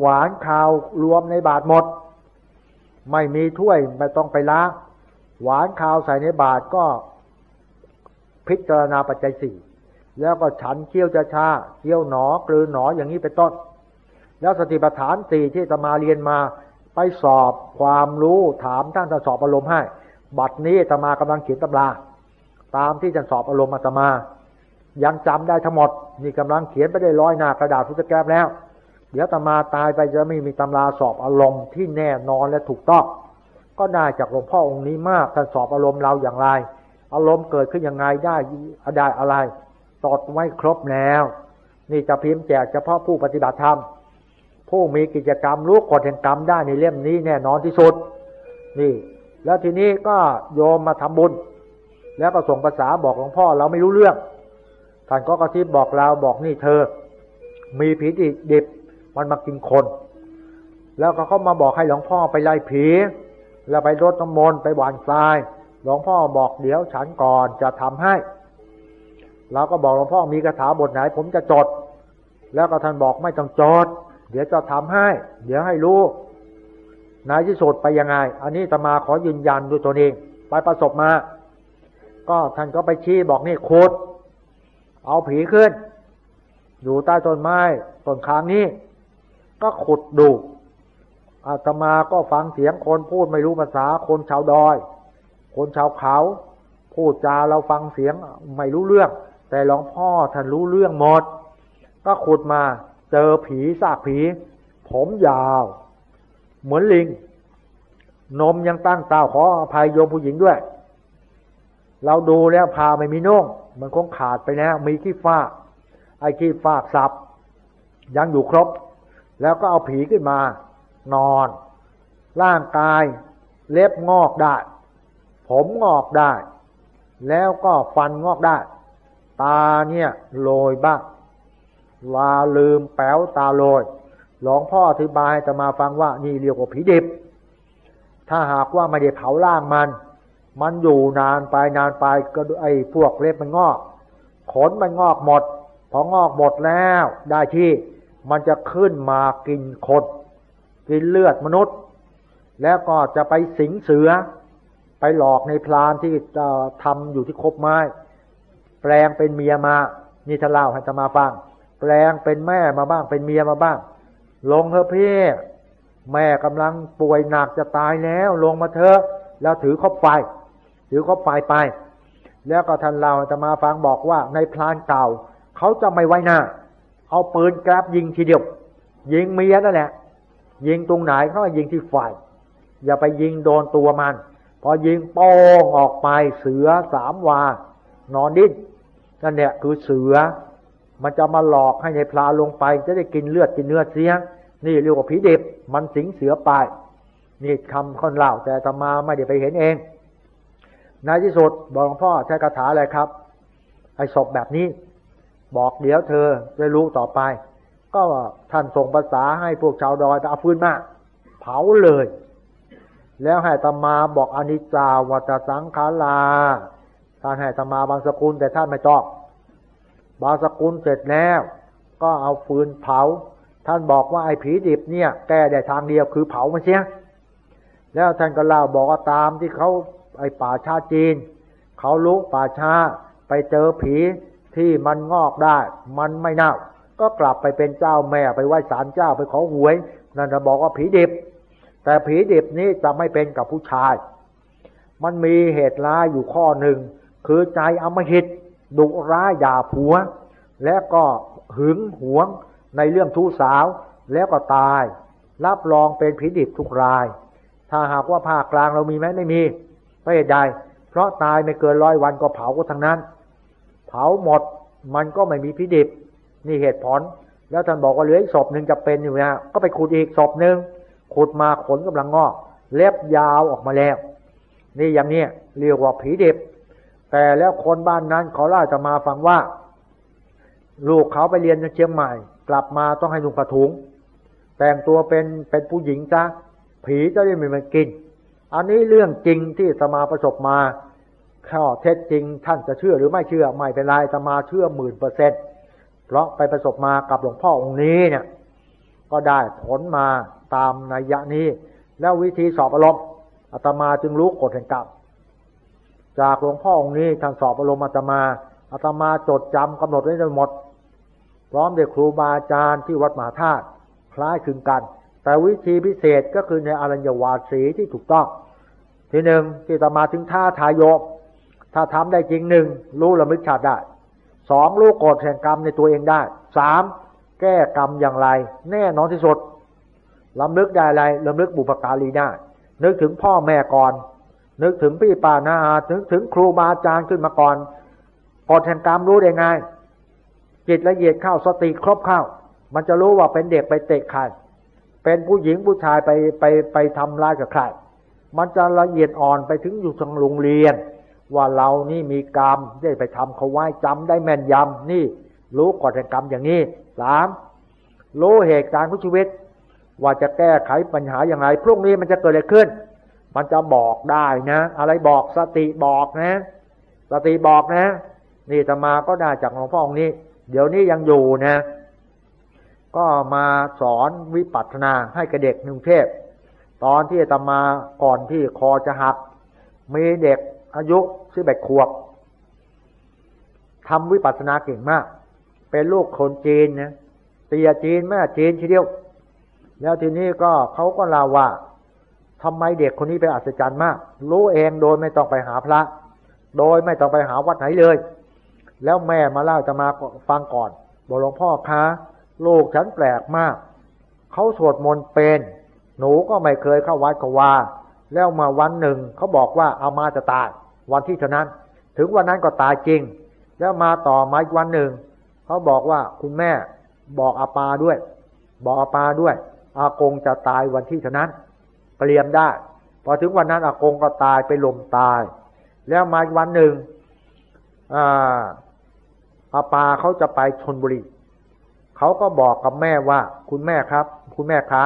หวานข้าวรวมในบาทหมด ไม่มีถ้วยไม่ต้องไปล้างหวานข้าวใส่ในบาทก็พิจารณาปัจจัยสี่แล้วก็ฉันเคี้ยวจะชาเคี้ยวหนอกลือหนออย่างนี้เป็นต้น แล้วสติปัฏฐานสี่ที่ตมาเรียนมาไปสอบความรู้ถามท่านจะสอบอารมณ์ให้ บัดนี้ตมากำลังเขียนตำรา ตามที่จะสอบอารมณ์อาตมา ยังจำได้ทั้งหมดนี่กำลังเขียนไปได้ร้อยหน้ากระดาษพุทธแก้วแล้ว เดี๋ยวตมาตายไปจะไม่มีตำราสอบอารมณ์ที่แน่นอนและถูกต้องก็ได้จากหลวงพ่อองค์นี้มากท่านสอบอารมณ์เราอย่างไร อารมณ์เกิดขึ้นยังไงได้ได้อะไรตดไว้ครบแล้ว นี่จะพิมพ์แจกเฉพาะผู้ปฏิบัติธรรม ผู้มีกิจกรรมรู้กฎแห่งกรรมได้ในเล่มนี้แน่นอนที่สุด นี่ แล้วทีนี้ก็โยมมาทำบุญ แล้วก็ส่งภาษาบอกหลวงพ่อเราไม่รู้เรื่องท่านก็กระทิบบอกเราบอกนี่เธอ มีผีดิบ มันมากินคน แล้วก็เขามาบอกให้หลวงพ่อไปไล่ผี แล้วไปรดน้ำมนต์ไปหวานทราย หลวงพ่อบอกเดี๋ยวฉันก่อนจะทำให้เราก็บอกหลวงพ่อมีคาถาบทไหน ผมจะจด แล้วก็ท่านบอกไม่ต้องจด เดี๋ยวจะทำให้ เดี๋ยวให้รู้นายที่สุดไปยังไง อันนี้ตมาขอยืนยันด้วยตัวเอง ไปประสบมา ก็ท่านก็ไปชี้บอกนี่โคดเอาผีขึ้น อยู่ใต้ต้นไม้ต้นค้างนี้ ก็ขุดดูอาตมาก็ฟังเสียงคนพูดไม่รู้ภาษาคนชาวดอย คนชาวเขา พูดจาเราฟังเสียงไม่รู้เรื่อง แต่หลวงพ่อท่านรู้เรื่องหมด ก็ขุดมาเจอผีซากผี ผมยาว เหมือนลิง นมยังตั้งตาขออภัยโยมผู้หญิงด้วย เราดูแล้วพาไม่มีน่องมันคงขาดไปแล้วมีขี้ฟ้าไอ้ขี้ฟ้าสับยังอยู่ครบ แล้วก็เอาผีขึ้นมา นอน ร่างกาย เล็บงอกได้ ผมงอกได้ แล้วก็ฟันงอกได้ ตาเนี่ยโลยบ้างลาลืมแป๋วตาโลยหลวงพ่ออธิบายจะมาฟังว่านี่เรียกว่าผีดิบ ถ้าหากว่าไม่ได้เผาล่างมัน มันอยู่นานไปนานไปก็ไอ้พวกเล็บมันงอก ขนมันงอกหมด พองอกหมดแล้วได้ที่ มันจะขึ้นมากินคน กินเลือดมนุษย์ แล้วก็จะไปสิงเสือ ไปหลอกในพลานที่ทำอยู่ที่คบไม้ แปลงเป็นเมียมา นี่ถ้าเล่าให้จะมาฟัง แปลงเป็นแม่มาบ้าง เป็นเมียมาบ้าง ลงเถอะพี่แม่กำลังป่วยหนักจะตายแล้ว ลงมาเถอะ แล้วถือคบไฟถือคบไฟไป แล้วก็ท่านเราจะมาฟังบอกว่าในพลานเก่า เขาจะไม่ไว้หน้า เอาปืนกราบยิงทีเดียว ยิงเมียนั่นแหละ ยิงตรงไหนเขายิงที่ไฟอย่าไปยิงโดนตัวมัน พอยิงโป้งออกไปเสือสามวา นอนดิ้นนั่นเนี่ยคือเสือ มันจะมาหลอกให้ในพลาลงไป จะได้กินเลือดกินเนื้อเสียง นี่เรียกว่าผีเด็บ มันสิงเสือไปนี่คำคนเล่าแต่ตมาไม่ได้ไปเห็นเองในที่สุดบอกหลวงพ่อใช้คาถาอะไรครับ ไอ้ศพแบบนี้ บอกเดี๋ยวเธอจะรู้ต่อไป ก็ท่านส่งภาษาให้พวกชาวดอยไปเอาฟืนมาเผาเลย แล้วให้ตมาบอกอนิจจาวัตสังขาราท่านให้ธรรมาบางสกุลแต่ท่านไม่ต้องบางสกุลเสร็จแล้ว ก็เอาฟืนเผา ท่านบอกว่าไอ้ผีดิบเนี่ย แก้ได้ทางเดียวคือเผามันเสียแล้วท่านก็เล่าบอกว่าตามที่เขาไอ้ป่าชาจีน เขาลุกป่าชาไปเจอผี ที่มันงอกได้ มันไม่เน่า ก็กลับไปเป็นเจ้าแม่ไปไหว้ศาลเจ้าไปขอหวย นั่นจะบอกว่าผีดิบ แต่ผีดิบนี้จะไม่เป็นกับผู้ชาย มันมีเหตุร้ายอยู่ข้อหนึ่ง คือใจอมหิตดุร้ายด่าผัว แล้วก็หึงหวงในเรื่องทู้สาวแล้วก็ตาย รับรองเป็นผีดิบทุกราย ถ้าหากว่าภาคกลางเรามีไหมไม่มีไม่ใดเพราะตายไม่เกินร้อยวันก็เผาก็ทั้งนั้น เผาหมดมันก็ไม่มีผีดิบนี่เหตุผล แล้วท่านบอกว่าเหลืออีกศพหนึ่งจะเป็นอยู่นะก็ไปขุดอีกศพหนึ่งขุดมาขนกำลังงอก เล็บยาวออกมาแล้ว นี่อย่างนี้เรียกว่าผีดิบ แต่แล้วคนบ้านนั้นเขาเล่าจะมาฟังว่า ลูกเขาไปเรียนในเชียงใหม่ กลับมาต้องให้นุ่งผ้าถุง แต่งตัวเป็นเป็นผู้หญิงจ้ะผีจะได้ไม่มากิน อันนี้เรื่องจริงที่สมาประสบมา ข้อเท็จจริงท่านจะเชื่อหรือไม่เชื่อไม่เป็นไรสมาเชื่อหมื่นเปอร์เซ็นต์เพราะไปประสบมากับหลวงพ่อองค์นี้เนี่ย ก็ได้ผลมาตามนัยยะนี้ แล้ววิธีสอบอารมณ์อาตมาจึงรู้กฎแห่งกรรมจากหลวงพ่อองค์นี้ท่านสอบอารมณ์อาตมาอาตมาจดจำกำหนดไว้ทั้งหมด พร้อมเด็กครูบาอาจารย์ที่วัดมหาธาตุคล้ายคลึงกัน แต่วิธีพิเศษก็คือในอรัญญวาสีที่ถูกต้อง ที่หนึ่งที่อาตมาถึงท่าทายโย ถ้าทำได้จริงหนึ่งรู้ละมึกชาติได้สองรู้กฎแห่งกรรมในตัวเองได้สามแก้กรรมอย่างไร แน่นอนที่สุดลำลึกได้อะไรลำลึกบุพการีได้นึกถึงพ่อแม่ก่อน นึกถึงพี่ป้านาอาถึงถึงครูบาอาจารย์ขึ้นมาก่อนกฎแห่งกรรมรู้ได้ไงจิตละเอียดเข้าสติครบเข้า มันจะรู้ว่าเป็นเด็กไปเตะใครเป็นผู้หญิงผู้ชายไปไปไปทำร้ายกับใครมันจะละเอียดอ่อนไปถึงอยู่ทางโรงเรียน ว่าเรานี่มีกรรมได้ไปทำเขาไว้จำได้แม่นยำนี่ รู้กฎแห่งกรรมอย่างนี้สามรู้เหตุการณ์ของชีวิต ว่าจะแก้ไขปัญหาอย่างไรพรุ่งนี้มันจะเกิดอะไรขึ้น มันจะบอกได้นะ อะไรบอกสติบอกนะ สติบอกนะ นี่ตมาก็ได้จากหลวงพ่อองค์นี้ เดี๋ยวนี้ยังอยู่นะ ก็มาสอนวิปัสสนาให้กับเด็กนุ่งเทพ ตอนที่ตมาก่อนที่คอจะหักมีเด็ก อายุสิบเอ็ดขวบทำวิปัสสนาเก่งมาก เป็นลูกคนจีนนะเตียจีนแม่จีนทีเดียว แล้วทีนี้ก็เขาก็ลาว่าทำไมเด็กคนนี้เป็นอัศจรรย์มาก รู้เองโดยไม่ต้องไปหาพระ โดยไม่ต้องไปหาวัดไหนเลย แล้วแม่มาเล่าจะมาฟังก่อนบอกหลวงพ่อคะลูกฉันแปลกมาก เขาสวดมนต์เป็น หนูก็ไม่เคยเข้าวัดกว่า แล้วมาวันหนึ่งเขาบอกว่าเอามาจะตาย วันที่เท่านั้น ถึงวันนั้นก็ตายจริง แล้วมาต่อมาอีกวันหนึ่งเขาบอกว่าคุณแม่บอกอาปาด้วย บอกอาปาด้วย อากงจะตายวันที่เท่านั้นเตรียมได้พอถึงวันนั้นอากงก็ตายไปลมตาย แล้วมาอีกวันหนึ่งอาอาปาเขาจะไปชนบุรีเขาก็บอกกับแม่ว่า คุณแม่ครับ คุณแม่คะ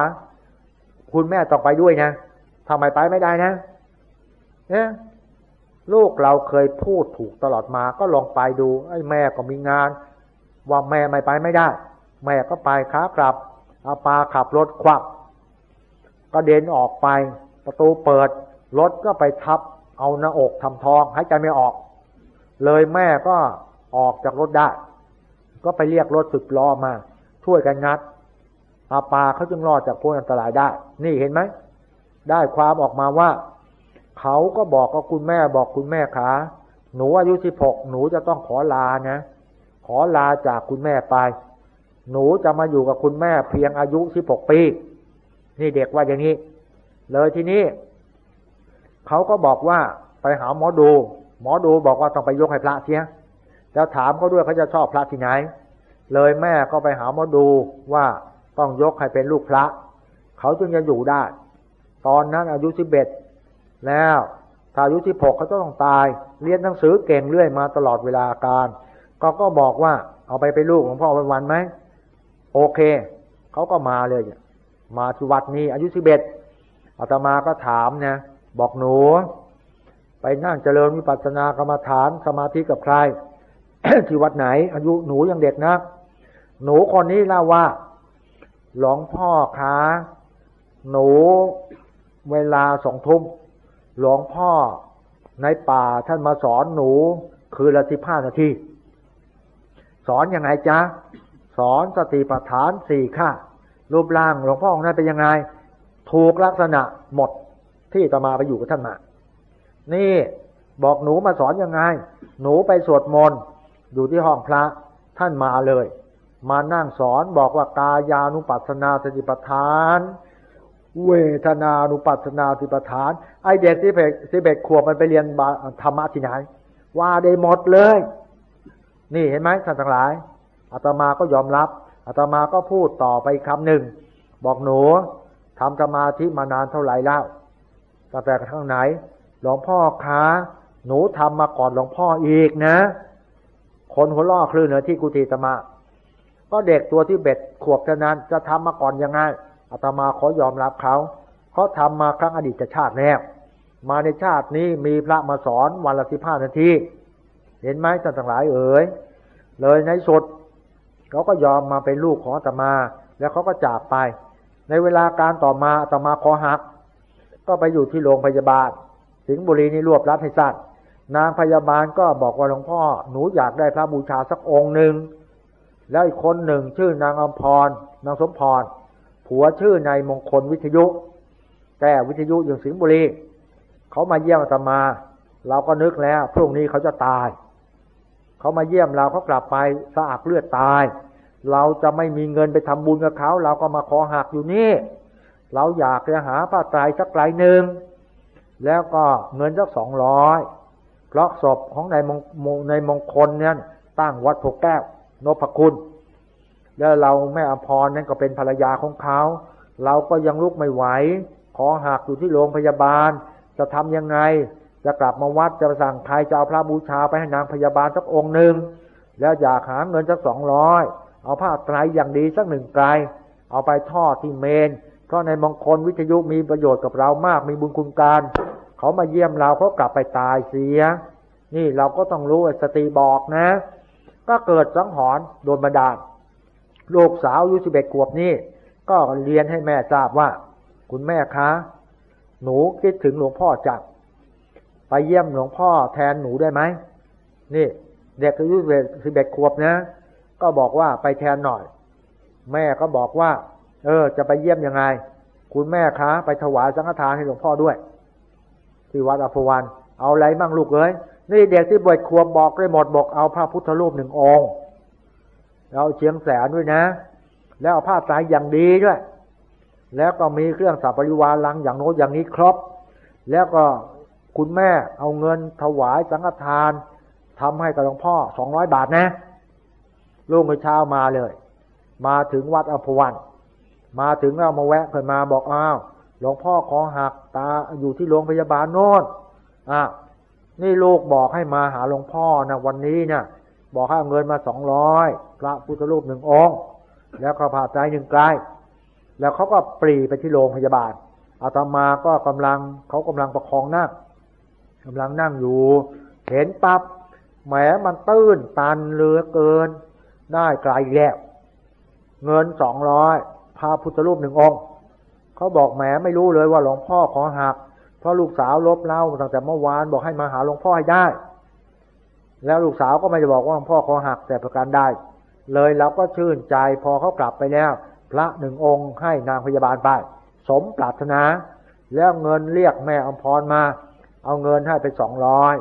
คุณแม่ต้องไปด้วยนะ ทำไมไปไม่ได้นะเนี่ยลูกเราเคยพูดถูกตลอดมาก็ลองไปดู ไอ้แม่ก็มีงาน ว่าแม่ไม่ไปไม่ได้ แม่ก็ไปค้ากลับอาปาขับรถควักก็เดินออกไป ประตูเปิด รถก็ไปทับ เอาหน้าอกทำทองหายใจไม่ออก เลยแม่ก็ออกจากรถได้ ก็ไปเรียกรถสึกล้อมา ช่วยกันงัดอาปาเขาจึงรอดจากพ้นอันตรายได้ นี่เห็นไหม ได้ความออกมาว่า เขาก็บอกกับคุณแม่บอกคุณแม่ขาหนูอายุสิบหกหนูจะต้องขอลานะ ขอลาจากคุณแม่ไป หนูจะมาอยู่กับคุณแม่เพียงอายุสิบหกปี นี่เด็กว่าอย่างนี้ เลยทีนี้เขาก็บอกว่าไปหาหมอดู หมอดูบอกว่าต้องไปยกให้พระเสียแล้วถามเขาด้วยเขาจะชอบพระที่ไหน เลยแม่ก็ไปหาหมอดูว่าต้องยกให้เป็นลูกพระ เขาจึงจะอยู่ได้ ตอนนั้นอายุสิบเอ็ดแล้วถ้าอายุสิบหกเขาต้องตาย เรียนหนังสือเก่งเรื่อยมาตลอดเวลาการก็ก็บอกว่า เอาไปเป็นลูกของพ่อวันวันไหมโอเคเขาก็มาเลย มาที่วัดนี้ อายุสิบเอ็ดอาตมาก็ถามนะบอกหนู ไปนั่งเจริญวิปัสสนากรรมฐานสมาธิกับใคร ที่วัดไหน อายุหนูยังเด็กนะหนูคนนี้เล่าว่า หลวงพ่อคะหนู เวลาสองทุ่มหลวงพ่อในป่าท่านมาสอนหนู คือละสิบห้านาที สอนอยังไงจ๊ะ สอนสติปัฏฐานสี่ข้ารูปร่างหลวงพ่อของนั้นเป็นยังไง ถูกลักษณะหมดที่ตมาไปอยู่กับท่านมา นี่บอกหนูมาสอนยังไง หนูไปสวดมนต์อยู่ที่ห้องพระท่านมาเลย มานั่งสอนบอกว่ากายานุปัสสนาสติปัฏฐาน เวทนานุปัสนาสติปัฏฐาน ไอเด็กที่เพกสิเบกขวบมันไปเรียนธรรมะที่ไหน ว่าได้หมดเลย นี่เห็นไหมท่านทั้งหลายอาตมาก็ยอมรับอาตมาก็พูดต่อไปคำหนึ่ง บอกหนูทำสมาธิมานานเท่าไหร่แล้วตั้งแต่ข้างไหน หลวงพ่อคะหนูทำมาก่อนหลวงพ่ออีกนะ คนหัวล่อคลื่นเหนือที่กุฏิตมา ก็เด็กตัวที่เบ็ดขวบเท่านั้นจะทำมาก่อนยังไง อาตมาขอยอมรับเขาเขาทำมาครั้งอดีตชาติแล้วมาในชาตินี้มีพระมาสอนวันละสิบห้านาทีเห็นไหมท่านทั้งหลายเอ๋ยเลยในสุดเขาก็ยอมมาเป็นลูกของอาตมา แล้วเขาก็จากไป ในเวลาการต่อมาต่อมาคอหัก ก็ไปอยู่ที่โรงพยาบาล สิงห์บุรีนี่รวบรัดให้สั้นนางพยาบาลก็บอกว่าหลวงพ่อหนูอยากได้พระบูชาสักองค์หนึ่งแล้วอีกคนหนึ่งชื่อนางอมพรนางสมพร ผัวชื่อในมงคลวิทยุแต่วิทยุอยู่สิงห์บุรีเขามาเยี่ยมอาตมา เราก็นึกแล้วพรุ่งนี้เขาจะตาย เขามาเยี่ยมเราเขากลับไปสะอักเลือดตาย เราจะไม่มีเงินไปทำบุญกับเขาเราก็มาขอหักอยู่นี่เราอยากจะหาผ้าไตรสักไกลหนึ่งแล้วก็เงินสักสองร้อยเพราะศพของนายมงในมงคลเนี่ยตั้งวัดโพแก้วนพคุณ แล้วเราแม่อภรนั่นก็เป็นภรรยาของเขา เราก็ยังลุกไม่ไหว ขอหักอยู่ที่โรงพยาบาล จะทำยังไง จะกลับมาวัดจะสั่งใครจะเอาพระบูชาไปให้นางพยาบาลสักองค์หนึ่ง แล้วอยากหาเงินสักสองร้อย เอาผ้าไตรอย่างดีสักหนึ่งไกลเอาไปทอดที่เมน เพราะในมงคลวิทยุมีประโยชน์กับเรามาก มีบุญคุณการ เขามาเยี่ยมเราเขากลับไปตายเสีย นี่เราก็ต้องรู้สติบอกนะ ก็เกิดสังหรณ์โดนบันดาล ลูกสาวอายุสิบเอ็ดขวบนี่ก็เรียนให้แม่ทราบว่า คุณแม่คะ หนูคิดถึงหลวงพ่อจักไปเยี่ยมหลวงพ่อแทนหนูได้ไหมนี่ เด็กอายุสิบเอ็ดขวบนะ ก็บอกว่าไปแทนหน่อย แม่ก็บอกว่า เออ จะไปเยี่ยมยังไง คุณแม่คะ ไปถวายสังฆทานให้หลวงพ่อด้วย ที่วัดอภวันเอาอะไรบ้างลูกเอ้ยนี่เด็กที่บวชควบบอกได้หมดบอกเอาพระพุทธรูปหนึ่งองค์ เราเชียงแสนด้วยนะ แล้วเอาผ้าสายอย่างดีด้วย แล้วก็มีเครื่องสับปริวารลังอย่างโน้นอย่างนี้ครบ แล้วก็คุณแม่เอาเงินถวายสังฆทานทำให้กับหลวงพ่อสองร้อยบาทนะลูกเมื่อเช้ามาเลย มาถึงวัดอภวัน มาถึงเรามาแวะเพิ่นมาบอกอ้าวหลวงพ่อขอหักตาอยู่ที่โรงพยาบาลโน่นอะนี่ลูกบอกให้มาหาหลวงพ่อนะวันนี้เนะี่ย บอกให้เอาเงินมาสองร้อยพระพุทธรูปหนึ่งองค์ แล้วก็ผ่าใจหนึ่งไกลแล้วเขาก็ปรีไปที่โรงพยาบาลอาตมาก็กำลังเขากำลังประคองนั่งกำลังนั่งอยู่ เห็นปับ๊บแหมมันตื้นตันเหลือเกิน ได้ไกลแล้วเงินสองร้อยพระพุทธรูปหนึ่งองค์เขาบอกแหมไม่รู้เลยว่าหลวงพ่อขอหักเพราะลูกสาวลบเล่าตั้งแต่เมื่อวานบอกให้มาหาหลวงพ่อให้ได้ แล้วลูกสาวก็ไม่จะบอกว่าหลวงพ่อคอหักแต่ประการได้ เลยเราก็ชื่นใจพอเขากลับไปแล้ว พระหนึ่งองค์ให้นางพยาบาลไป สมปรารถนา แล้วเงินเรียกแม่อมพรมา เอาเงินให้ไปสองร้อย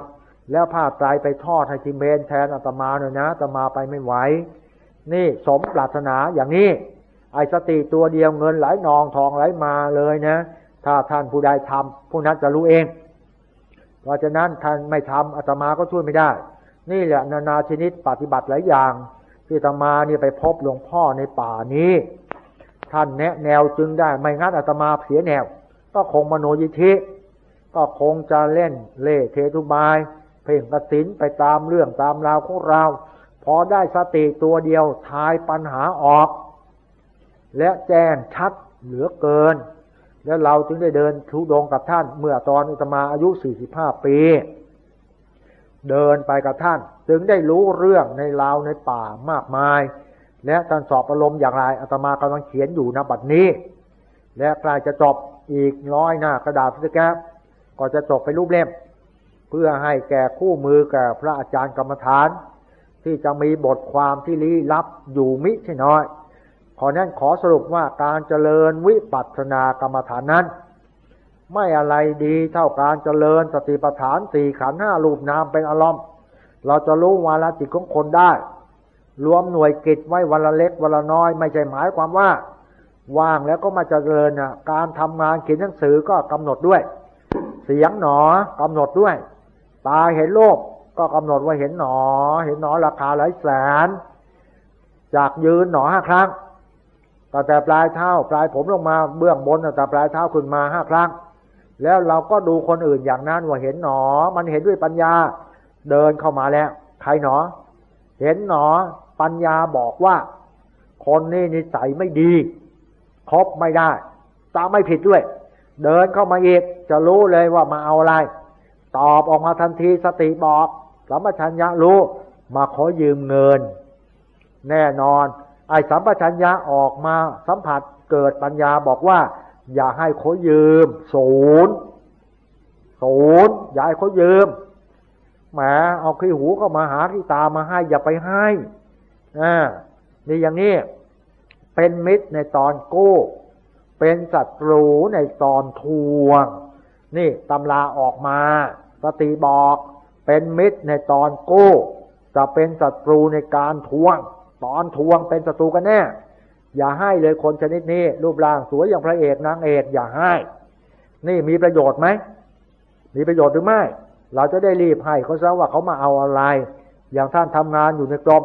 แล้วผ้าไตรไปทอดให้ทิเมนแทนอาตมาหน่อยนะอาตมาไปไม่ไหวนี่สมปรารถนาอย่างนี้ ไอสติตัวเดียวเงินไหลนองทองไหลมาเลยนะ ถ้าท่านผู้ใดทำผู้นั้นจะรู้เอง เพราะฉะนั้นท่านไม่ทำอาตมาก็ช่วยไม่ได้ นี่แหละนานาชนิดปฏิบัติหลายอย่าง ที่อาตมานี่ไปพบหลวงพ่อในป่านี้ ท่านแนะแนวจึงได้ไม่งั้นอาตมาเสียแนว ก็คงมโนยิธิ ก็คงจะเล่นเล่เททุบาย เพ่งกสินไปตามเรื่องตามราวของเราพอได้สติตัวเดียวทายปัญหาออก และแจ้งชัดเหลือเกิน แล้วเราจึงได้เดินทุดงกับท่านเมื่อตอนอุตมาอายุสี่สิบห้าปี เดินไปกับท่าน จึงได้รู้เรื่องในลาวในป่ามากมาย และท่านสอบอารมณ์อย่างไรอาตมากำลังเขียนอยู่นะบัดนี้ และกลายจะจบอีกร้อยหน้ากระดาษพิแกก็จะจบไปรูปเล่ม เพื่อให้แก่คู่มือแก่พระอาจารย์กรรมฐาน ที่จะมีบทความที่ลี้ลับอยู่มิใช่น้อย ขอนั้นขอสรุปว่าการเจริญวิปัสสนากรรมฐานนั้น ไม่อะไรดีเท่าการเจริญสติปัฏฐานสี่ขันห้ารูปนามเป็นอารมณ์ เราจะรู้วาระจิตของคนได้ รวมหน่วยกิจไว้วันละเล็กวันละน้อย ไม่ใช่หมายความว่า ว่างแล้วก็มาเจริญนะการทำงานเขียนหนังสือก็กำหนดด้วย เสียงหนอกำหนดด้วย ตาเห็นโลกก็กำหนดว่าเห็นหนอ เห็นหนอราคาหลายแสน จากยืนหนอห้าครั้งตั้งแต่ปลายเท้าปลายผมลงมาเบื้องบนตั้งแต่ปลายเท้าขึ้นมาห้าครั้ง แล้วเราก็ดูคนอื่นอย่างนั้นว่าเห็นหนอ มันเห็นด้วยปัญญา เดินเข้ามาแล้ว ใครหนอ เห็นหนอ ปัญญาบอกว่า คนนี้นิสัยไม่ดีคบไม่ได้ตาไม่ผิดด้วย เดินเข้ามาอีกจะรู้เลยว่ามาเอาอะไร ตอบออกมาทันทีสติบอกสัมปชัญญะรู้ มาขอยืมเงิน แน่นอน ไอ้สัมปชัญญะออกมาสัมผัสเกิดปัญญาบอกว่า อย่าให้เขายืมศูนย์ศูนย์อย่าให้เขายืมแหมเอาขี้หูเข้ามาหาขี้ตามาให้ อย่าไปให้อ่านี่อย่างนี้ เป็นมิตรในตอนกู้เป็นศัตรูในตอนทวง นี่ตำราออกมา สติบอก เป็นมิตรในตอนกู้จะเป็นศัตรูในการทวง ตอนทวงเป็นศัตรูกันแน่ อย่าให้เลยคนชนิดนี้ รูปร่างสวยอย่างพระเอกนางเอกอย่าให้ นี่มีประโยชน์ไหม มีประโยชน์หรือไม่ เราจะได้รีบให้เขาซะว่าเขามาเอาอะไร อย่างท่านทำงานอยู่ในกรม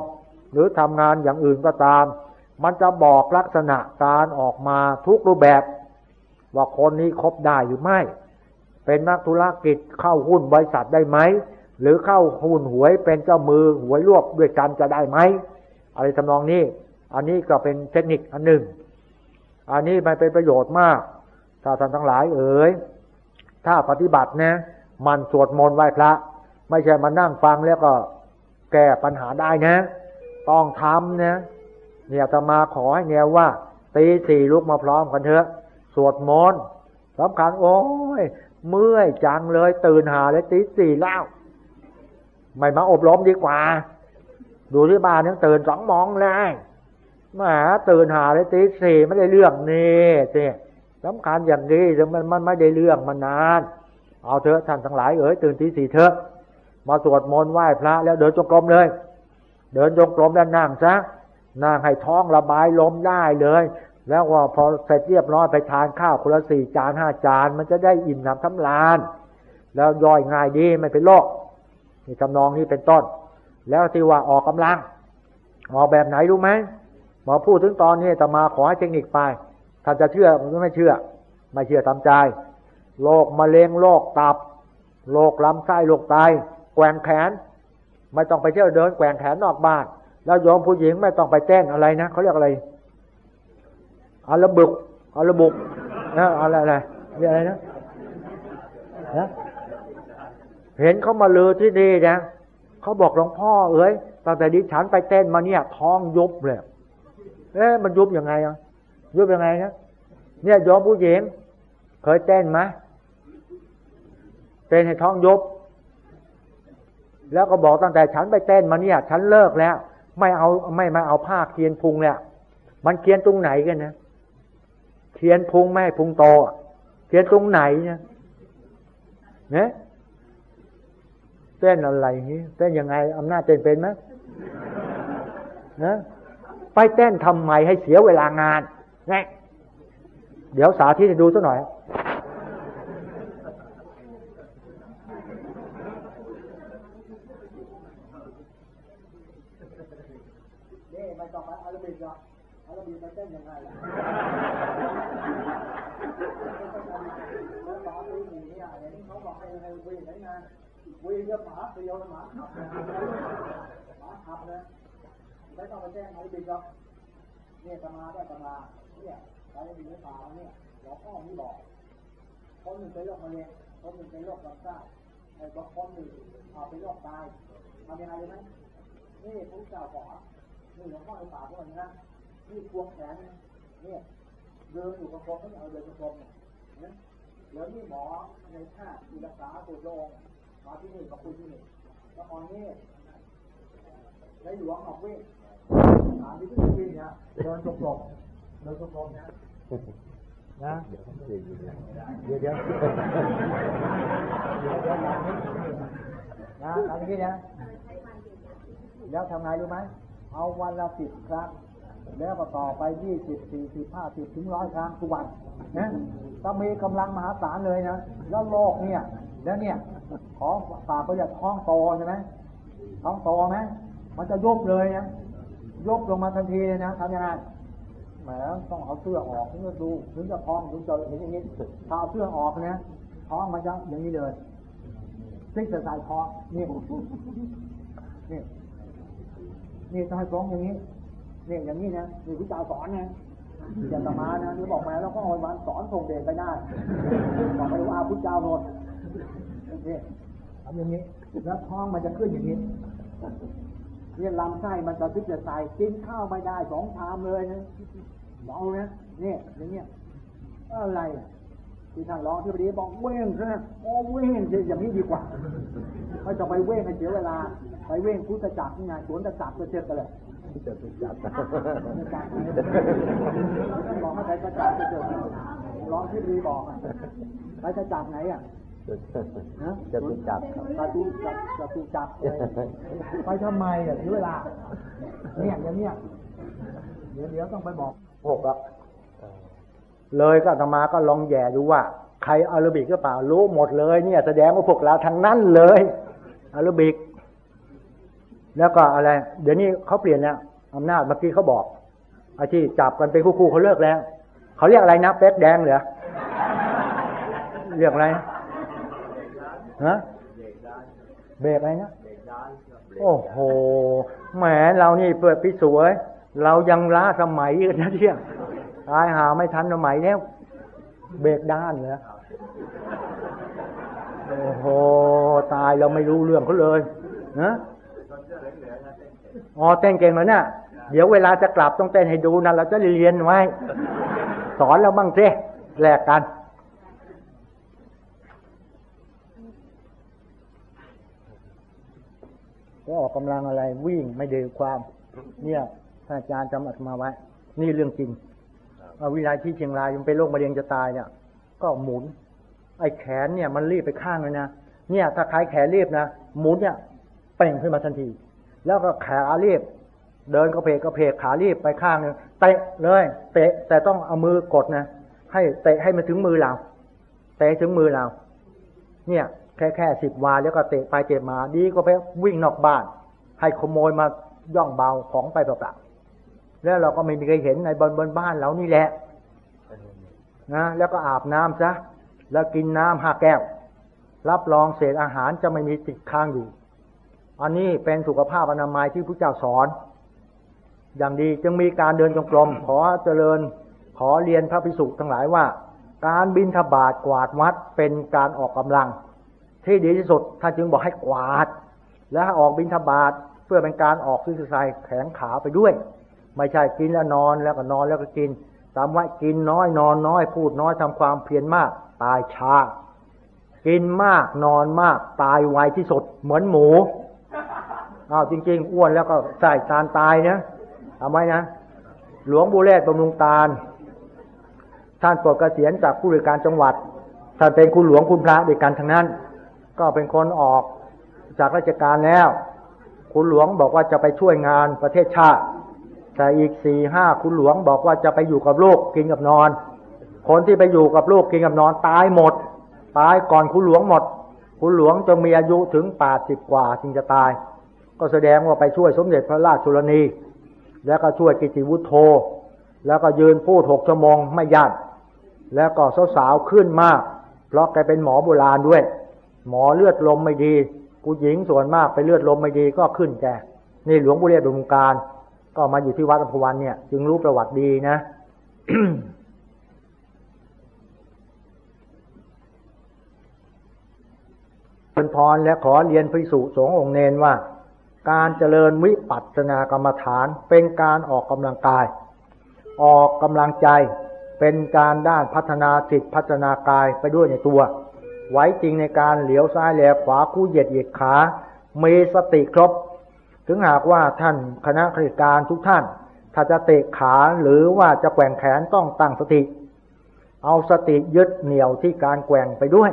หรือทำงานอย่างอื่นก็ตาม มันจะบอกลักษณะการออกมาทุกรูปแบบ ว่าคนนี้คบได้หรือไม่ เป็นนักธุรกิจเข้าหุ้นบริษัทได้ไหมหรือเข้าหุ้นหวยเป็นเจ้ามือหวยรวบด้วยกันจะได้ไหมอะไรทำนองนี้ อันนี้ก็เป็นเทคนิคอันหนึ่ง อันนี้มันเป็นประโยชน์มาก ถ้าท่านทั้งหลายเอ๋ย ถ้าปฏิบัตินะ มันสวดมนต์ไหว้พระ ไม่ใช่มานั่งฟังแล้วก็แก้ปัญหาได้นะ ต้องทำนะ เนี่ยจะมาขอให้แนวว่าตีสี่ลุกมาพร้อมกันเถอะ สวดมนต์สำคัญโอ้ย เมื่อยจังเลยตื่นหาเลยตีสี่แล้วไม่มาอบรมดีกว่า ดูที่บ้านยังตื่นสองมองเลย แหมาตื่นหาเลยตีสี่ไม่ได้เรื่องนี่สิสำคัญอย่างนี้แต่มันมันไม่ได้เรื่องมานาน เอาเถอะท่านทั้งหลายเอ๋ยตื่นตีสี่เถอะ มาสวดมนต์ไหว้พระ แล้วเดินจงกรมเลย เดินจงกรมแล้วนั่งซะนั่งให้ท้องระบายลมได้เลย แล้วว่าพอเสร็จเรียบร้อยไปทานข้าวคนละสี่จานห้าจาน มันจะได้อิ่มหนำทำลาน แล้วย่อยง่ายดีไม่เป็นโรคนี่ทำนองนี้เป็นต้น แล้วที่ว่าออกกำลัง ออกแบบไหนรู้ไหม หมอพูดถึงตอนนี้แต่มาขอให้เทคนิคไปถ้านจะเชื่อหรือไม่เชื่อ ไม่เชื่อตามใจโรคมะเร็งโรคตับโรคลำไส้โรคไตแกว่งแขน ไม่ต้องไปเที่ยวเดินแกว่งแขนนอกบ้าน แล้วโยมผู้หญิงไม่ต้องไปเต้นอะไรนะเขาเรียกอะไรอาระบุกอาระบุกนะอะไรอะไรเรียกอะไรนะนะเห็นเขามาลือที่นี่นะเขาบอกหลวงพ่อเอ้ยตั้งแต่ดิฉันไปเต้นมาเนี่ยท้องยุบเลย เอ๊ะมันยุบยังไงอะยุบยังไงนะเนี่ยโยมผู้หญิงเคยเต้นไหมเต้นให้ท้องยุบ แล้วก็บอกตั้งแต่ฉันไปเต้นมาเนี่ย ฉันเลิกแล้ว ไม่เอาไม่มาเอาผ้าเคียนพุงเนี่ยมันเคียนตรงไหนกันนะเคียนพุงไม่พุงโตเคียนตรงไหนเนี่ยเนี่ยเต้นอะไรนี้เต้นยังไงอำนาจเต้นเป็นไหมนะ ไปเต้นทำไมให้เสียเวลางานนี่เดี๋ยวสาธิตให้ดูสักหน่อย นี่ไม่ต้องมาอาราบิกหรอกอาราบิกมันเต้นยังไงแล้วสอนดูหนีเนี่ยเห็นเขาบอกให้ให้วิ่งไหนนะวิ่งก็หมาเดียวหมาขับหมาขับนะไม่ต้องไปแจ้งอาราบิกหรอกเนี่ยตมาได้ตมาเนี่ยอา ราบิกในป่าเนี่ยหลวงพ่อนี่บอกคนหนึ่งเป็นโรคมะเร็งคนหนึ่งเป็นโรคลำไส้ไอ้บางคนหนึ่งเอาเป็นโรคตายทำยังไงรู้ไหมนี่พระเจ้าสอนนี่หลวงพ่อในป่าพวกนี้นะนี่ควงแขนเนี่ยเดินอยู่กับกรมไม่เอาเดินกับกรมเนี่ยเดี๋ยวนี้หมอในแพทย์ที่รักษาตัวโรคมาที่นี่กับคุณที่นี่แล้วตอนนี้ในหลวงออกวิ่งถามที่ที่วิ่งเนี่ยเดินจงกรมเดินจงกรมนะ นะเดี๋ยวเดี๋ยวเดี๋ยวเดี๋ยวนะทำอย่างนี้นะแล้วทำไงรู้ไหมเอาวันละสิบครั้งแล้วก็ต่อไปยี่สิบสี่สิบห้าสิบถึงร้อยครั้งทุกวันนะต้องมีกำลังมหาศาลเลยนะแล้วโลกเนี่ย แล้วเนี่ยของฝากก็จะท้องโตใช่ไหมท้องโตไหมมันจะยบเลยนะยบลงมาทันทีเลยนะทำยังไง แหมต้องเอาเสื้อออกถึงจะดูถึงจะท้องถึงจะเห็นอย่างนี้ถ้าเอาเสื้อออกนี่ยท้องมันจะอย่างนี้เลยซิกจะใส่ท้องนี่นี่นี่ต้องให้ฟ้องอย่างนี้เนี่ยอย่างนี้นะนี่พี่เจ้าสอนนะอย่าตมานะนี่บอกมาแล้วก็เอาวันสอนส่งเดชไปได้บอกไปว่าพุทธเจ้าโนดนี่ทำอย่างนี้ แล้วท้องมันจะขึ้นอย่างนี้ เนี่ยลำไส้มันจะพิจารณากินข้าวไม่ได้สองชามเลยนะเบานะเนี่ยอย่างเงี้ยอะไรที่ท่านร้องที่ปดีบอกเว้งนะโอ้เว้งอย่างนี้ดีกว่าไม่จะไปเว้งให้เสียเวลา ไปเว้งพุทธจักรนี่ไงสวนจักรก็เจ็บกันเลยจะตุจักรบอกให้ไปจักรจะเจอร้องที่ดีบอกไปจักรไหนอะ จะตุจักรจะตุจักรจะตุจักรไปทำไมอะเสียเวลา เนี่ยอย่างเนี้ยเดี๋ยวเดี๋ยวต้องไปบอกหกอะเลยก็ธรรมาก็ลองแย่ดูว่า ใครอาราบิกก็เปล่ารู้หมดเลย เนี่ย แสดงว่าพวกเราทางนั้นเลยอาราบิก แล้วก็อะไร เดี๋ยวนี้เขาเปลี่ยนแล้วอำนาจเมื่อกี้เขาบอกอาชีพจับกันเป็นคู่ๆเขาเลิกแล้วเขาเรียกอะไรนะเป๊กแดงเหรอเรียกอะไร ฮะเบรกอะไรนะโอ้โหแหมเรานี่เปิดพิสวย เรายังล้าสมัยกันนะเที่ยตายหาไม่ทันสมัยแล้วเบรกด้านเหรอโอ้โหตายเราไม่รู้เรื่องเขาเลยนะอ๋อเต้นเก่งเหรอเนี่ยเดี๋ยวเวลาจะกลับต้องเต้นให้ดูนะเราจะเรียนไว้ สอนเราบ้างสิแลกกัน ก็ออกกำลังอะไรวิ่งไม่เดือความ เนี่ยท่านอาจารย์จำอัตมาไว้ นี่เรื่องจริงวิไลที่เชียงรายยังเป็นโรคมะเร็งจะตายเนี่ย ก็หมุน ไอ้แขนเนี่ยมันรีบไปข้างเลยนะเนี่ยถ้าใครแขนรีบนะหมุนเนี่ยเป่งขึ้นมาทันที แล้วก็ขารีบ เดินก็เพกก็เพกขารีบไปข้างนึงเตะเลยเตะแต่ต้องเอามือกดนะให้เตะให้มันถึงมือเราเตะถึงมือเราเนี่ย แค่แค่สิบวาแล้วก็เตะไปเตะมา ดีก็ไปวิ่งนอกบ้าน ให้ขโมยมาย่องเบาของไปเปล่าแล้วเราก็ไม่มีใครเห็นในบนบนบ้านเรานี่แหละนะแล้วก็อาบน้ำซะแล้วกินน้ำห้าแก้ว รับรองเศษอาหารจะไม่มีติดค้างอยู่ อันนี้เป็นสุขภาพอนามัยที่พระเจ้าสอน อย่างดีจึงมีการเดินจงกรมขอเจริญขอเรียนพระภิกษุทั้งหลายว่า การบินทบาทกวาดวัดเป็นการออกกำลัง ที่ดีที่สุดท่านจึงบอกให้กวาด และออกบินทบาทเพื่อเป็นการออกซิสไซแข็งขาไปด้วย ไม่ใช่กินแล้วนอนแล้วก็นอนแล้วก็กิน ตามว่ากินน้อยนอนน้อย พูดน้อยทำความเพียรมาก ตายช้ากินมากนอนมากตายไวที่สุด เหมือนหมูอ้าวจริง ๆ อ้วนแล้วก็ใส่ตาลตายนะทำไมนะ หลวงบุเรศบำรุงตาล ท่านปลดเกษียณจากผู้บริการจังหวัด ท่านเป็นคุณหลวงคุณพระด้วยกันทั้งนั้น ก็เป็นคนออกจากราชการแล้ว คุณหลวงบอกว่าจะไปช่วยงานประเทศชาติ แต่อีกสี่ห้าคุณหลวงบอกว่าจะไปอยู่กับลูกกินกับนอน คนที่ไปอยู่กับลูกกินกับนอนตายหมด ตายก่อนคุณหลวงหมด คุณหลวงจะมีอายุถึงแปดสิบกว่าจึงจะตาย ก็แสดงว่าไปช่วยสมเด็จพระราชชนนี แล้วก็ช่วยกิติวุฒโธ แล้วก็ยืนพูดหกชั่วโมงไม่ยันแล้วก็สาวๆขึ้นมาก เพราะแกเป็นหมอโบราณด้วย หมอเลือดลมไม่ดีผู้หญิงส่วนมากไปเลือดลมไม่ดีก็ขึ้นแกนี่หลวงบุเรียดุงการ ก็มาอยู่ที่วัดอัมพวันเนี่ย จึงรู้ประวัติดีนะเป็นพรและขอเรียนพิสุสงองค์เนนว่า การเจริญวิปัสสนากรรมฐานเป็นการออกกำลังกาย ออกกำลังใจเป็นการด้านพัฒนาจิตพัฒนากายไปด้วยในตัว ไว้จริงในการเหลียวซ้ายแลขวาคู่เหยียดเหยียดขามีสติครบ ถึงหากว่าท่านคณะข้าราชการทุกท่าน ถ้าจะเตะขาหรือว่าจะแกว่งแขนต้องตั้งสติ เอาสติยึดเหนี่ยวที่การแกว่งไปด้วย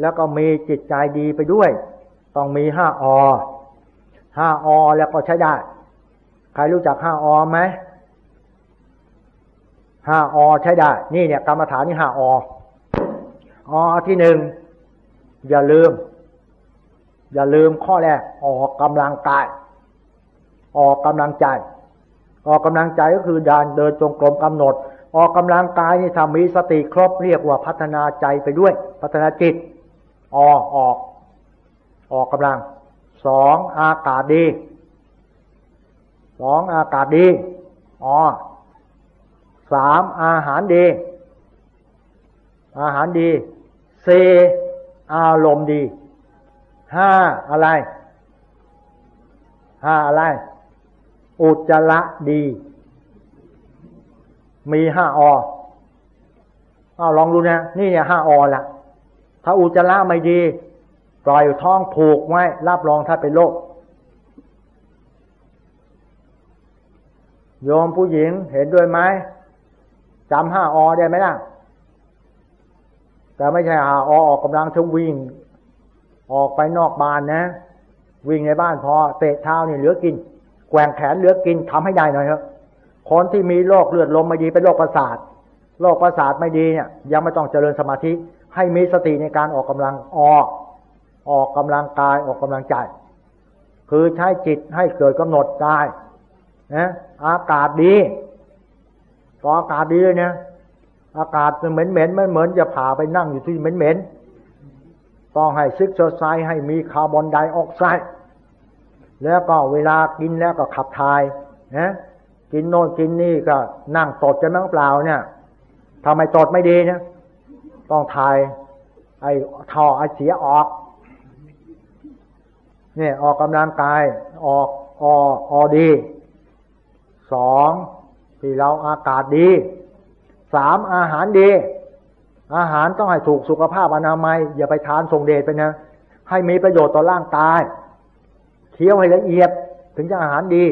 แล้วก็มีจิตใจดีไปด้วย ต้องมีห้าอห้าอแล้วก็ใช้ได้ ใครรู้จักห้าอไหมห้าอใช้ได้ นี่เนี่ยกรรมฐานนี่ห้าอ ออที่หนึ่งอย่าลืม อย่าลืมข้อแรกออกกำลังกาย ออกกำลังใจ ออกกำลังใจก็คือดานเดินจงกรมกำหนด ออกกำลังกายนี่ทำมีสติครบเรียกว่าพัฒนาใจไปด้วย พัฒนาจิตออกออก ออกกำลังสองอากาศดีสองอากาศดีอ๋อสามอาหารดี อาหารดี สี่อารมณ์ดีห้าอะไรห้าอะไร อุจจาระดี มีห้าอเอาลองดูนะนี่เนี่ยห้าอละถ้าอุจจาระไม่ดี ปล่อยท้องผูกไว้รับรองถ้าเป็นโรคโยมผู้หญิงเห็นด้วยไหมจำห้าอได้ไหมล่ะ แต่ไม่ใช่หาอออกกำลังจะวิ่ง ออกไปนอกบ้านนะ วิ่งในบ้านพอเตะเท้านี่เหลือกินแกว่งแขนเหลือกินทำให้ได้หน่อยครับคนที่มีโรคเลือดลมไม่ดีเป็นโรคประสาทโรคประสาทไม่ดีเนี่ยยังไม่ต้องเจริญสมาธิ ให้มีสติในการออกกำลังออก ออกกำลังกายออกกำลังใจคือใช้จิตให้เกิดกำหนดได้นะอากาศดีก็อากาศดีเลยเนี่ย อากาศเหม็นเหม็นไม่เหมือนจะผ่าไปนั่งอยู่ที่เหม็นเหม็นต้องให้ซิกเซอร์ไซให้มีคาร์บอนไดออกไซด์แล้วก็เวลากินแล้วก็ขับถ่ายนะกินโน่นกินนี่ก็นั่งตดจะนั่งเปล่าเนี่ยทำไมตดไม่ดีเนี่ยต้องถ่ายไอ้ท่อไอเสียออกเนี่ยออกกำลังกายออกอออดีสองที่เราอากาศดี สามอาหารดี อาหารต้องให้ถูกสุขภาพอนามัย อย่าไปทานทรงเดชไปนะ ให้มีประโยชน์ต่อร่างกายเคี้ยวให้ละเอียดถึงจะอาหารดี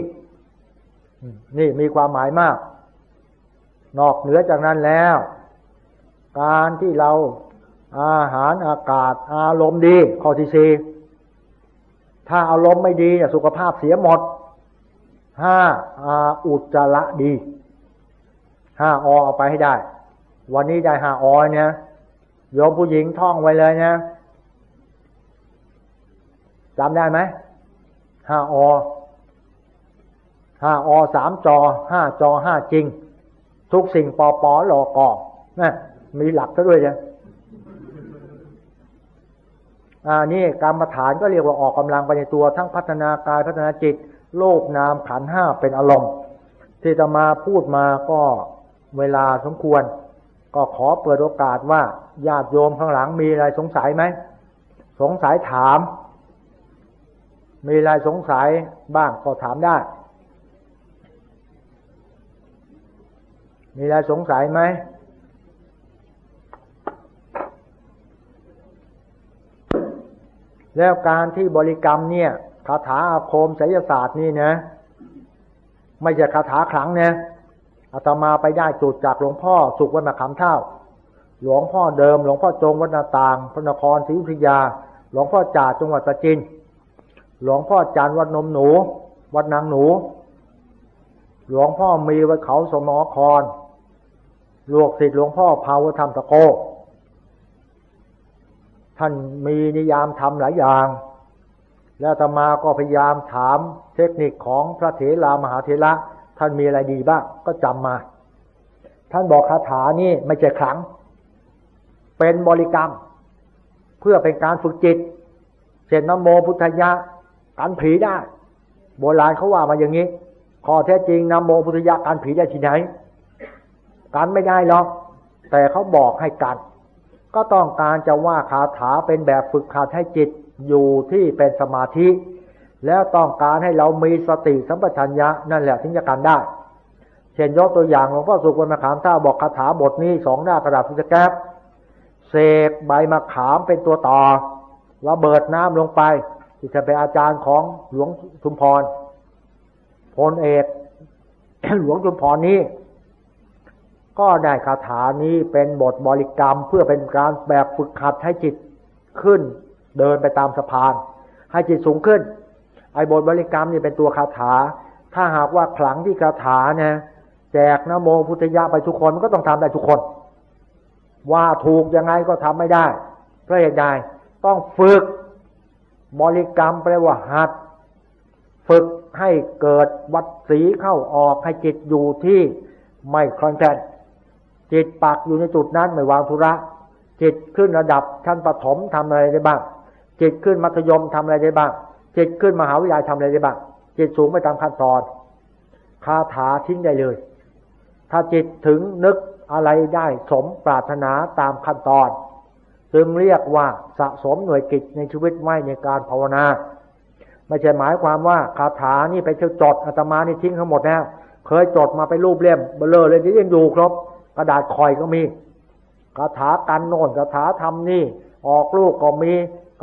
นี่มีความหมายมาก นอกเหนือจากนั้นแล้ว การที่เราอาหารอากาศ อารมณ์ดีข้อที่สี่ถ้าอารมณ์ไม่ดีสุขภาพเสียหมดห้าอาอุจจาระดี ห้าอเอาไปให้ได้ วันนี้ได้ห้าอเนี่ยโยมผู้หญิงท่องไว้เลยเนี่ยจำได้ไหมห้าอห้าอสามจอห้าจอห้าจริง ทุกสิ่งปอปอหลอกอนะมีหลักซะด้วยเนี่ยอ่านี่กรรมฐานก็เรียกว่าออกกำลังไปในตัว ทั้งพัฒนากายพัฒนาจิต โลกนามขันห้าเป็นอารมณ์ ที่จะมาพูดมาก็ เวลาสมควร ก็ขอเปิดโอกาสว่าญาติโยมข้างหลังมีอะไรสงสัยไหม สงสัยถาม มีอะไรสงสัยบ้างก็ถามได้ มีอะไรสงสัยไหมแล้วการที่บริกรรมเนี่ยคาถาอาคมไสยศาสตร์นี่นะ ไม่ใช่คาถาขลังนะ อาตมาไปได้จุดจากหลวงพ่อสุขวัฒนคำเท่า หลวงพ่อเดิม หลวงพ่อจงวัฒนาต่าง พระนครศรีอยุธยา หลวงพ่อจ่าจังหวัดสระจินหลวงพ่อจานวัดนมหนู วัดนางหนู หลวงพ่อมีวัดเขาสมอคอนลวกศิษย์หลวงพ่อภาวธรรมตะโก ท่านมีนิยามทำหลายอย่าง แล้วตมาก็พยายามถามเทคนิคของพระเถรามหาเถระ ท่านมีอะไรดีบ้างก็จำมา ท่านบอกคาถานี่ไม่ใช่ขลังเป็นบริกรรม เพื่อเป็นการฝึกจิตเช่นนโมพุทธยะกันผีได้ โบราณเขาว่ามาอย่างนี้ข้อแท้จริงนโมพุทธยะกันผีได้ที่ไหนกันไม่ได้หรอกแต่เขาบอกให้กัน ก็ต้องการจะว่าคาถาเป็นแบบฝึกขาดให้จิตอยู่ที่เป็นสมาธิ แล้วต้องการให้เรามีสติสัมปชัญญะนั่นแหละถึงจะการได้ เช่นยกตัวอย่างหลวงพ่อสุกวันมะขามท่าบอกคาถาบทนี้สองหน้ากระดาษพิจแก๊บเสกใบมะขามเป็นตัวต่อระเบิดน้ำลงไป ที่จะเป็นอาจารย์ของหลวงชุมพรพลเอกหลวงชุมพรนี้ ก็ได้คาถานี้เป็นบทบริกรรมเพื่อเป็นการแบบฝึกขัดให้จิตขึ้น เดินไปตามสะพาน ให้จิตสูงขึ้น ไอ้บทบริกรรมนี่เป็นตัวคาถา ถ้าหากว่าขลังที่คาถาเนี่ยแจกนโมพุทธยาไปทุกคนมันก็ต้องทำได้ทุกคน ว่าถูกยังไงก็ทำไม่ได้เพราะเหตุใดต้องฝึกบริกรรมแปลว่าหัด ฝึกให้เกิดวัดสีเข้าออกให้จิตอยู่ที่ไม่คลอนแคลนจิตปักอยู่ในจุดนั้นไม่วางธุระ จิตขึ้นระดับชั้นปฐมทำอะไรได้บ้าง จิตขึ้นมัธยมทำอะไรได้บ้าง จิตขึ้นมหาวิทยาลัยทำอะไรได้บ้างจิตสูงไปตามขั้นตอนคาถาทิ้งได้เลย ถ้าจิตถึงนึกอะไรได้สมปรารถนาตามขั้นตอนจึงเรียกว่าสะสมหน่วยกิจในชีวิตไว้ในการภาวนา ไม่ใช่หมายความว่าคาถานี่ไปเที่ยวจดอาตมานี่ทิ้งทั้งหมดแล้วเคยจดมาไปรูปเล่มเบลอเลยที่ยังอยู่ครบ กระดาษคอยก็มีคาถากันโน่นคาถาทำนี่ ออกลูกก็มี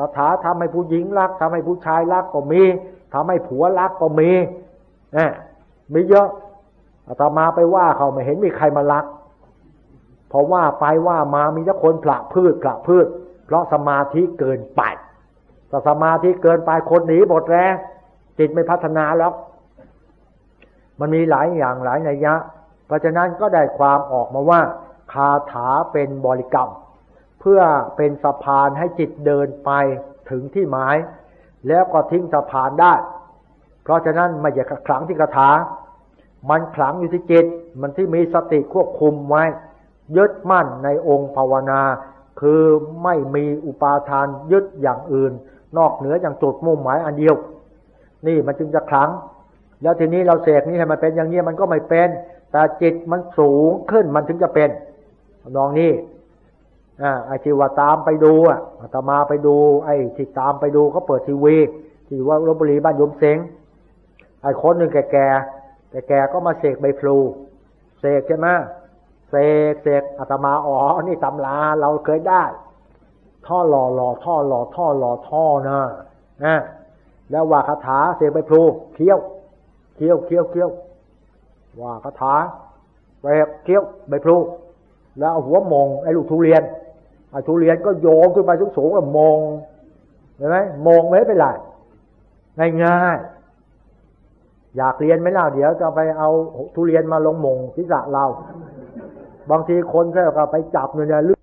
คาถาทำให้ผู้หญิงรักทำให้ผู้ชายรักก็มีทำให้ผัวรักก็มีนะมีเยอะอาตมาไปว่าเขาไม่เห็นมีใครมารักเพราะว่าไปว่ามามีแต่คนผละพืชผละพืช เพราะสมาธิเกินไปถ้าสมาธิเกินไปคนหนีหมดแรงจิตไม่พัฒนาแล้วมันมีหลายอย่างหลายนัยยะ เพราะฉะนั้นก็ได้ความออกมาว่า คาถาเป็นบริกรรม เพื่อเป็นสะพานให้จิตเดินไปถึงที่หมาย แล้วก็ทิ้งสะพานได้ เพราะฉะนั้นไม่อย่าขลังที่คาถา มันขลังอยู่ที่จิต มันที่มีสติควบคุมไว้ ยึดมั่นในองค์ภาวนา คือไม่มีอุปาทานยึดอย่างอื่น นอกเหนืออย่างจุดมุ่งหมายอันเดียว นี่มันจึงจะขลัง แล้วทีนี้เราเสกนี่ให้มันเป็นอย่างนี้มันก็ไม่เป็น แต่จิตมันสูงขึ้นมันถึงจะเป็นลองนี่ ไอ้ที่ว่าตามไปดูอะอาตมาไปดู ไอ้ที่ตามไปดูเขาเปิดทีวี ที่ว่าลบบุรีบ้านยมเสงไอ้คนหนึ่งแก่แก่แก่แก่ก็มาเสกใบพลูเสกใช่ไหมเสกเสกอาตมาอ๋อนี่ตำราเราเคยได้ ท่อหล่อหล่อท่อหล่อท่อหล่อท่อนะนะแล้วว่าคาถาเสกใบพลูเคี้ยวเคี้ยวเคี้ยวเคี้ยวว่าคาถาเสกเคี้ยวใบพลูแล้วเอาหัวมงไอ้ลูกทุเรียน ทุเรียนก็โยงขึ้นไปสูงๆแล้วมองเห็นไหมมองไม่เป็นไรง่ายๆอยากเรียนไหมล่ะเดี๋ยวจะไปเอาทุเรียนมาลงมงศีรษะเรา บางทีคนแค่ก็ไปจับเนี่ย